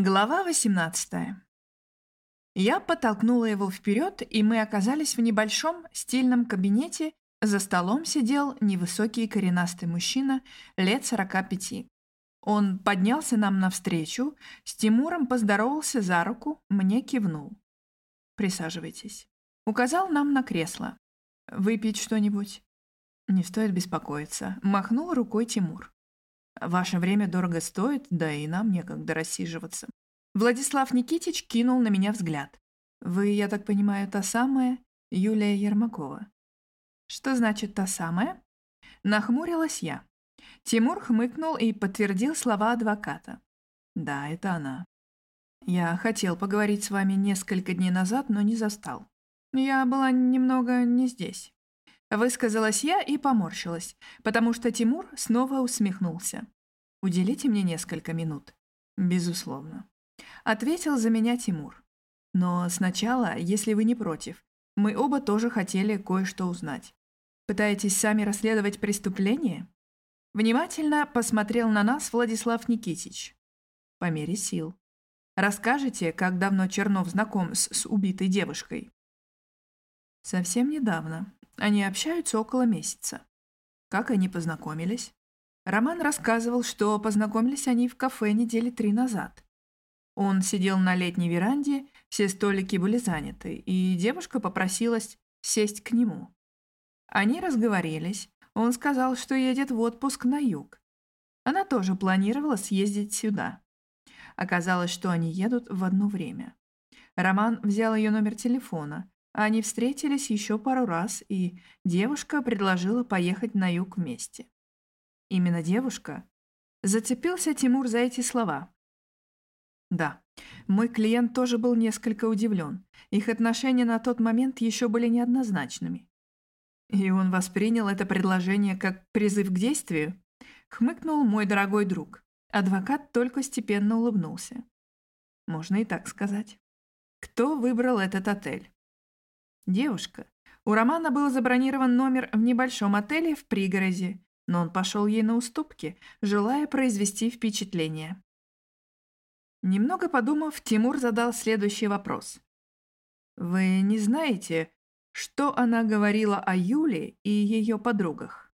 Глава 18. Я подтолкнула его вперед, и мы оказались в небольшом стильном кабинете. За столом сидел невысокий коренастый мужчина лет 45. Он поднялся нам навстречу, с Тимуром поздоровался за руку, мне кивнул. «Присаживайтесь». Указал нам на кресло. «Выпить что-нибудь?» «Не стоит беспокоиться», — махнул рукой Тимур. Ваше время дорого стоит, да и нам некогда рассиживаться. Владислав Никитич кинул на меня взгляд. Вы, я так понимаю, та самая Юлия Ермакова. Что значит та самая? Нахмурилась я. Тимур хмыкнул и подтвердил слова адвоката. Да, это она. Я хотел поговорить с вами несколько дней назад, но не застал. Я была немного не здесь. Высказалась я и поморщилась, потому что Тимур снова усмехнулся. «Уделите мне несколько минут». «Безусловно». Ответил за меня Тимур. «Но сначала, если вы не против, мы оба тоже хотели кое-что узнать. Пытаетесь сами расследовать преступление?» Внимательно посмотрел на нас Владислав Никитич. По мере сил. «Расскажете, как давно Чернов знаком с, с убитой девушкой?» «Совсем недавно», они общаются около месяца. Как они познакомились? Роман рассказывал, что познакомились они в кафе недели три назад. Он сидел на летней веранде, все столики были заняты, и девушка попросилась сесть к нему. Они разговорились, он сказал, что едет в отпуск на юг. Она тоже планировала съездить сюда. Оказалось, что они едут в одно время. Роман взял ее номер телефона, они встретились еще пару раз, и девушка предложила поехать на юг вместе. Именно девушка. Зацепился Тимур за эти слова. Да, мой клиент тоже был несколько удивлен. Их отношения на тот момент еще были неоднозначными. И он воспринял это предложение как призыв к действию? Хмыкнул мой дорогой друг. Адвокат только степенно улыбнулся. Можно и так сказать. Кто выбрал этот отель? Девушка. У Романа был забронирован номер в небольшом отеле в пригороде, но он пошел ей на уступки, желая произвести впечатление. Немного подумав, Тимур задал следующий вопрос. «Вы не знаете, что она говорила о Юле и ее подругах?»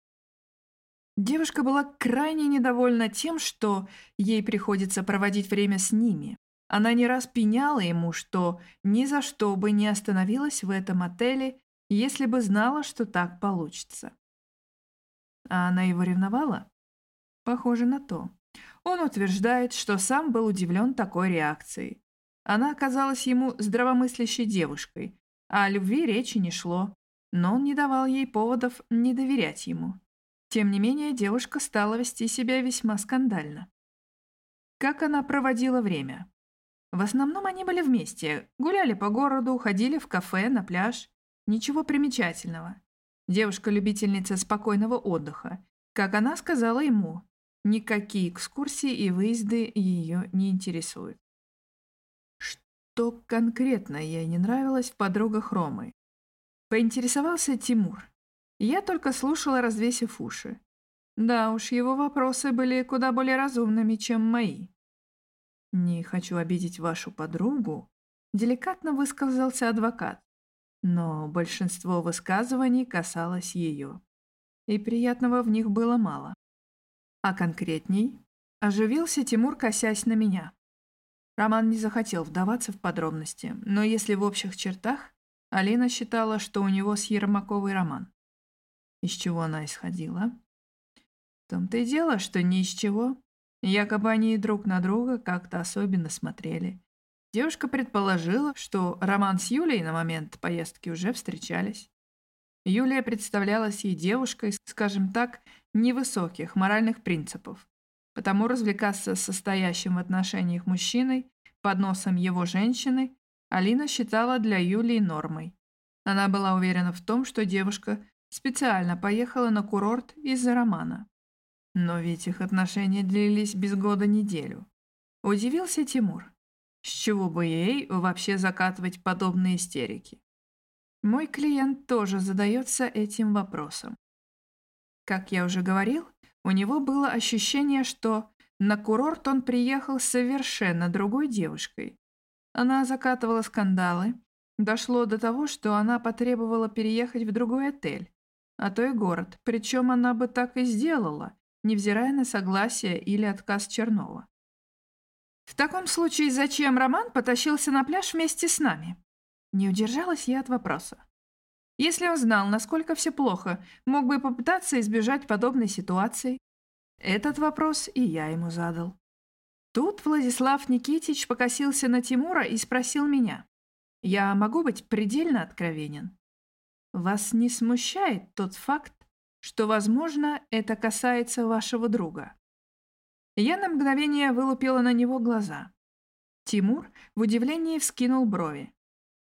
Девушка была крайне недовольна тем, что ей приходится проводить время с ними. Она не раз пеняла ему, что ни за что бы не остановилась в этом отеле, если бы знала, что так получится. А она его ревновала? Похоже на то. Он утверждает, что сам был удивлен такой реакцией. Она оказалась ему здравомыслящей девушкой, а о любви речи не шло, но он не давал ей поводов не доверять ему. Тем не менее, девушка стала вести себя весьма скандально. Как она проводила время? В основном они были вместе, гуляли по городу, ходили в кафе, на пляж. Ничего примечательного. Девушка-любительница спокойного отдыха. Как она сказала ему, никакие экскурсии и выезды ее не интересуют. Что конкретно ей не нравилось в подругах Ромы? Поинтересовался Тимур. Я только слушала, развесив уши. Да уж, его вопросы были куда более разумными, чем мои. «Не хочу обидеть вашу подругу», — деликатно высказался адвокат. Но большинство высказываний касалось ее. И приятного в них было мало. А конкретней, оживился Тимур, косясь на меня. Роман не захотел вдаваться в подробности, но если в общих чертах, Алина считала, что у него с Ермаковой роман. Из чего она исходила? В том-то и дело, что ни из чего. Якобы они друг на друга как-то особенно смотрели. Девушка предположила, что Роман с Юлей на момент поездки уже встречались. Юлия представлялась ей девушкой, скажем так, невысоких моральных принципов. Потому развлекаться с состоящим в отношениях мужчиной под носом его женщины Алина считала для Юлии нормой. Она была уверена в том, что девушка специально поехала на курорт из-за романа. Но ведь их отношения длились без года неделю. Удивился Тимур. С чего бы ей вообще закатывать подобные истерики? Мой клиент тоже задается этим вопросом. Как я уже говорил, у него было ощущение, что На курорт он приехал совершенно другой девушкой. Она закатывала скандалы. Дошло до того, что она потребовала переехать в другой отель, а то и город. Причем она бы так и сделала, невзирая на согласие или отказ Чернова. В таком случае зачем Роман потащился на пляж вместе с нами? Не удержалась я от вопроса. Если он знал, насколько все плохо, мог бы попытаться избежать подобной ситуации. Этот вопрос и я ему задал. Тут Владислав Никитич покосился на Тимура и спросил меня. «Я могу быть предельно откровенен? Вас не смущает тот факт, что, возможно, это касается вашего друга?» Я на мгновение вылупила на него глаза. Тимур в удивлении вскинул брови.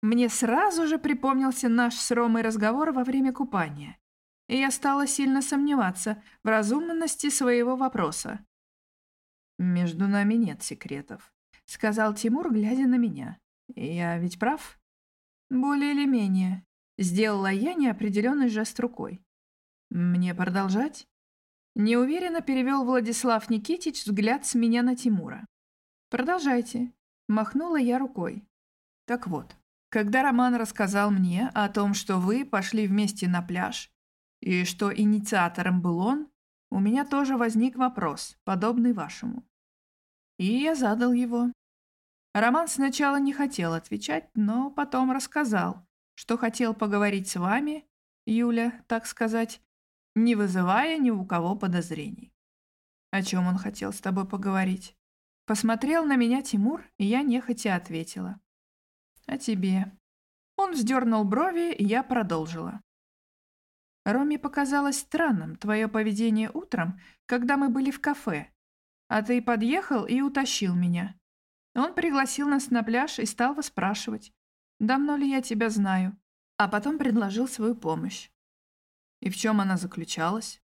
Мне сразу же припомнился наш с Ромой разговор во время купания, и я стала сильно сомневаться в разумности своего вопроса. «Между нами нет секретов», — сказал Тимур, глядя на меня. «Я ведь прав?» «Более или менее», — сделала я неопределенный жест рукой. «Мне продолжать?» Неуверенно перевел Владислав Никитич взгляд с меня на Тимура. «Продолжайте», — махнула я рукой. «Так вот, когда Роман рассказал мне о том, что вы пошли вместе на пляж, и что инициатором был он, у меня тоже возник вопрос, подобный вашему. И я задал его. Роман сначала не хотел отвечать, но потом рассказал, что хотел поговорить с вами, Юля, так сказать, не вызывая ни у кого подозрений. О чем он хотел с тобой поговорить? Посмотрел на меня Тимур, и я нехотя ответила. «А тебе?» Он вздернул брови, и я продолжила. «Роме показалось странным твое поведение утром, когда мы были в кафе, а ты подъехал и утащил меня. Он пригласил нас на пляж и стал выспрашивать, давно ли я тебя знаю, а потом предложил свою помощь. И в чем она заключалась?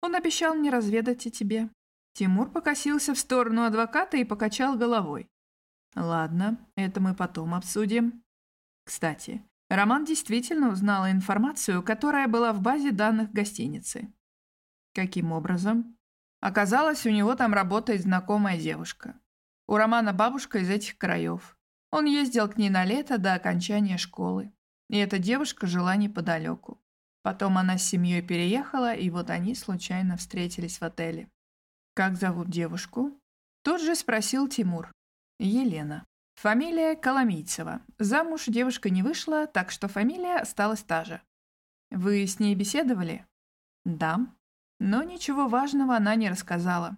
Он обещал мне разведать о тебе. Тимур покосился в сторону адвоката и покачал головой. Ладно, это мы потом обсудим. Кстати, Роман действительно узнал информацию, которая была в базе данных гостиницы. Каким образом? Оказалось, у него там работает знакомая девушка. У Романа бабушка из этих краев. Он ездил к ней на лето до окончания школы. И эта девушка жила неподалеку. Потом она с семьей переехала, и вот они случайно встретились в отеле. «Как зовут девушку?» Тут же спросил Тимур. Елена. Фамилия Коломийцева. Замуж девушка не вышла, так что фамилия осталась та же. Вы с ней беседовали? Да. Но ничего важного она не рассказала.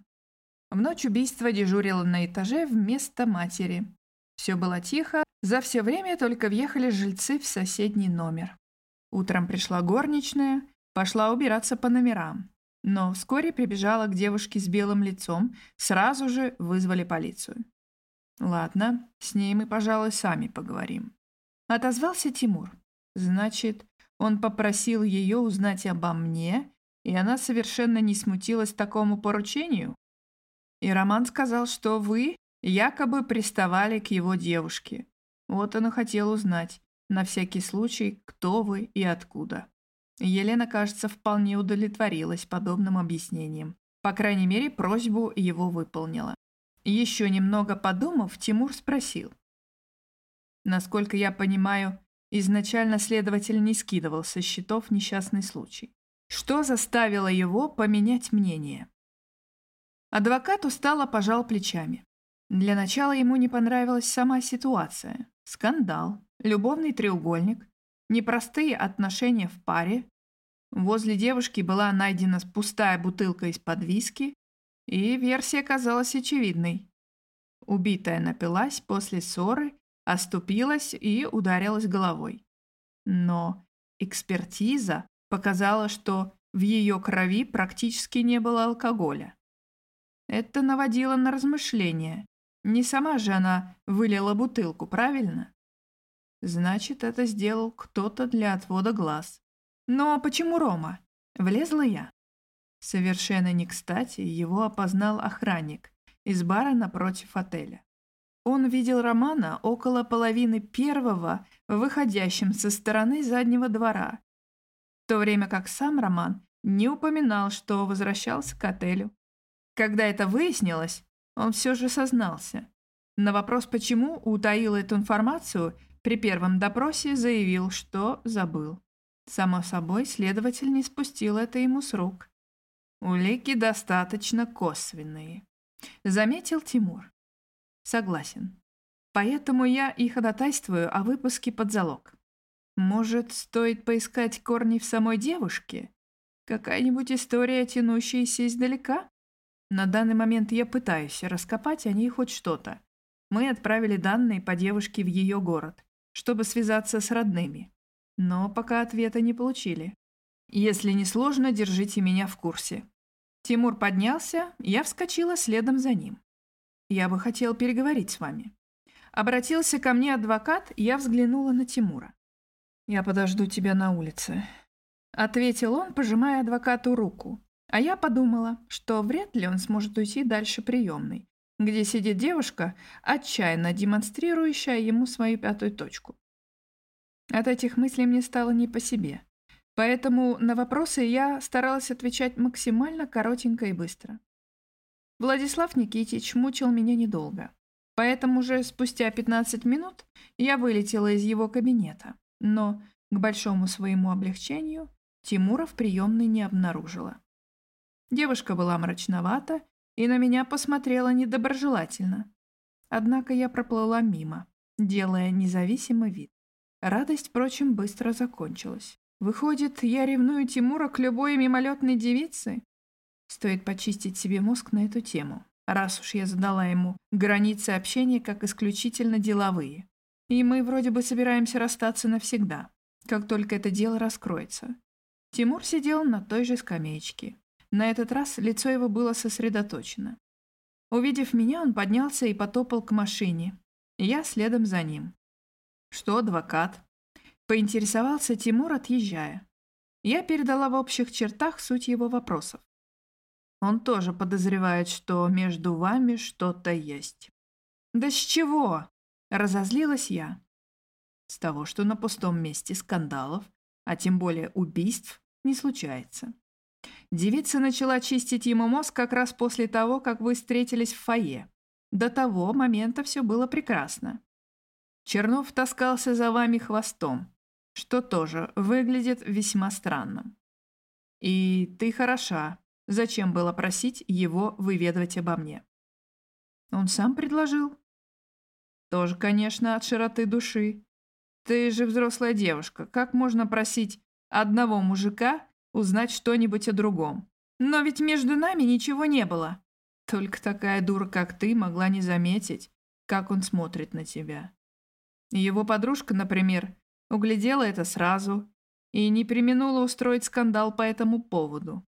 В ночь убийства дежурила на этаже вместо матери. Все было тихо, за все время только въехали жильцы в соседний номер. Утром пришла горничная, пошла убираться по номерам. Но вскоре прибежала к девушке с белым лицом, сразу же вызвали полицию. Ладно, с ней мы, пожалуй, сами поговорим. Отозвался Тимур. Значит, он попросил ее узнать обо мне, и она совершенно не смутилась такому поручению? И Роман сказал, что вы якобы приставали к его девушке. Вот он и хотел узнать, на всякий случай, кто вы и откуда. Елена, кажется, вполне удовлетворилась подобным объяснением. По крайней мере, просьбу его выполнила. Еще немного подумав, Тимур спросил. Насколько я понимаю, изначально следователь не скидывал со счетов несчастный случай. Что заставило его поменять мнение? Адвокат устало пожал плечами. Для начала ему не понравилась сама ситуация. Скандал, любовный треугольник, непростые отношения в паре. Возле девушки была найдена пустая бутылка из-под виски, и версия казалась очевидной. Убитая напилась после ссоры, оступилась и ударилась головой. Но экспертиза показала, что в ее крови практически не было алкоголя. Это наводило на размышления. Не сама же она вылила бутылку, правильно? Значит, это сделал кто-то для отвода глаз. Но почему Рома? Влезла я. Совершенно не кстати его опознал охранник из бара напротив отеля. Он видел Романа около половины первого, выходящим со стороны заднего двора, в то время как сам Роман не упоминал, что возвращался к отелю. Когда это выяснилось, он все же сознался. На вопрос, почему утаил эту информацию, при первом допросе заявил, что забыл. Само собой, следователь не спустил это ему с рук. Улики достаточно косвенные. Заметил Тимур. Согласен. Поэтому я и ходатайствую о выпуске под залог. Может, стоит поискать корни в самой девушке? Какая-нибудь история, тянущаяся издалека? На данный момент я пытаюсь раскопать о ней хоть что-то. Мы отправили данные по девушке в ее город, чтобы связаться с родными. Но пока ответа не получили. Если не сложно, держите меня в курсе. Тимур поднялся, я вскочила следом за ним. Я бы хотел переговорить с вами. Обратился ко мне адвокат, я взглянула на Тимура. «Я подожду тебя на улице», — ответил он, пожимая адвокату руку. А я подумала, что вряд ли он сможет уйти дальше приемной, где сидит девушка, отчаянно демонстрирующая ему свою пятую точку. От этих мыслей мне стало не по себе. Поэтому на вопросы я старалась отвечать максимально коротенько и быстро. Владислав Никитич мучил меня недолго. Поэтому уже спустя 15 минут я вылетела из его кабинета. Но, к большому своему облегчению, Тимура в приемной не обнаружила. Девушка была мрачновата и на меня посмотрела недоброжелательно. Однако я проплыла мимо, делая независимый вид. Радость, впрочем, быстро закончилась. Выходит, я ревную Тимура к любой мимолетной девице? Стоит почистить себе мозг на эту тему, раз уж я задала ему границы общения как исключительно деловые. И мы вроде бы собираемся расстаться навсегда, как только это дело раскроется. Тимур сидел на той же скамеечке, на этот раз лицо его было сосредоточено. Увидев меня, он поднялся и потопал к машине. Я следом за ним. «Что, адвокат?» Поинтересовался Тимур, отъезжая. Я передала в общих чертах суть его вопросов. Он тоже подозревает, что между вами что-то есть. «Да с чего?» – разозлилась я. С того, что на пустом месте скандалов, а тем более убийств, не случается. Девица начала чистить ему мозг как раз после того, как вы встретились в фойе. До того момента все было прекрасно. Чернов таскался за вами хвостом, что тоже выглядит весьма странным. И ты хороша. Зачем было просить его выведывать обо мне? Он сам предложил. Тоже, конечно, от широты души. Ты же взрослая девушка. Как можно просить одного мужика узнать что-нибудь о другом. Но ведь между нами ничего не было. Только такая дура, как ты, могла не заметить, как он смотрит на тебя. Его подружка, например, углядела это сразу и не применула устроить скандал по этому поводу.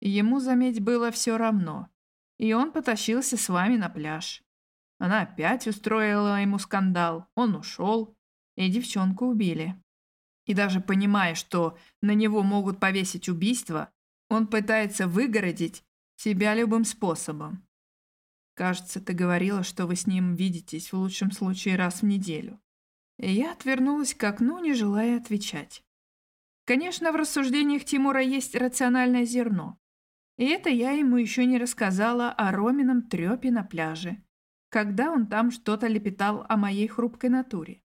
Ему, заметь, было все равно, и он потащился с вами на пляж. Она опять устроила ему скандал, он ушел, и девчонку убили. И даже понимая, что на него могут повесить убийство, он пытается выгородить себя любым способом. Кажется, ты говорила, что вы с ним видитесь в лучшем случае раз в неделю. И я отвернулась к окну, не желая отвечать. Конечно, в рассуждениях Тимура есть рациональное зерно. И это я ему еще не рассказала о Ромином трепе на пляже, когда он там что-то лепетал о моей хрупкой натуре.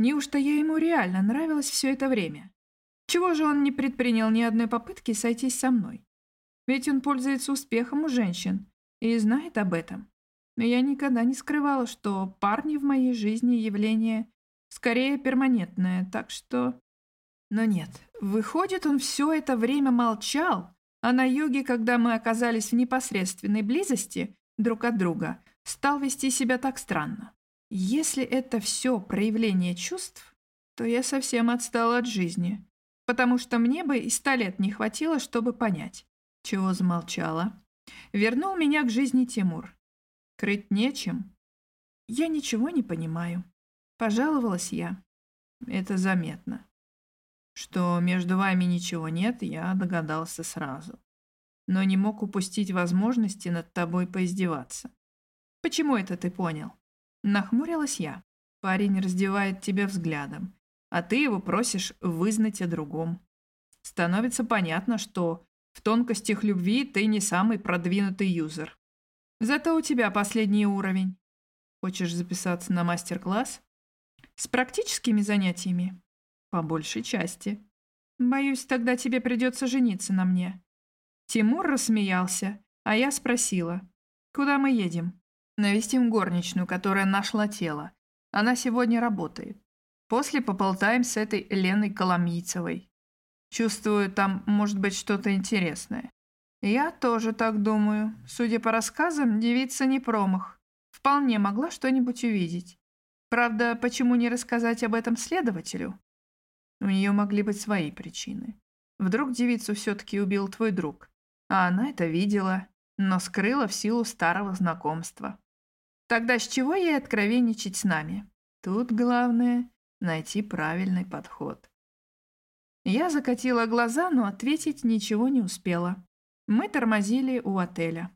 Неужто я ему реально нравилась все это время? Чего же он не предпринял ни одной попытки сойтись со мной? Ведь он пользуется успехом у женщин и знает об этом. Но я никогда не скрывала, что парни в моей жизни явление скорее перманентное, так что... Но нет, выходит, он все это время молчал, а на юге, когда мы оказались в непосредственной близости друг от друга, стал вести себя так странно. Если это все проявление чувств, то я совсем отстала от жизни, потому что мне бы и ста лет не хватило, чтобы понять, чего замолчала. Вернул меня к жизни Тимур. Крыть нечем. Я ничего не понимаю. Пожаловалась я. Это заметно. Что между вами ничего нет, я догадался сразу. Но не мог упустить возможности над тобой поиздеваться. Почему это ты понял? Нахмурилась я. Парень раздевает тебя взглядом, а ты его просишь вызнать о другом. Становится понятно, что В тонкостях любви ты не самый продвинутый юзер. Зато у тебя последний уровень. Хочешь записаться на мастер-класс? С практическими занятиями? По большей части. Боюсь, тогда тебе придется жениться на мне. Тимур рассмеялся, а я спросила, куда мы едем? Навестим горничную, которая нашла тело. Она сегодня работает. После поболтаем с этой Леной Коломийцевой. Чувствую, там может быть что-то интересное. Я тоже так думаю. Судя по рассказам, девица не промах. Вполне могла что-нибудь увидеть. Правда, почему не рассказать об этом следователю? У нее могли быть свои причины. Вдруг девицу все-таки убил твой друг, а она это видела, но скрыла в силу старого знакомства. Тогда с чего ей откровенничать с нами? Тут главное — найти правильный подход. Я закатила глаза, но ответить ничего не успела. Мы тормозили у отеля.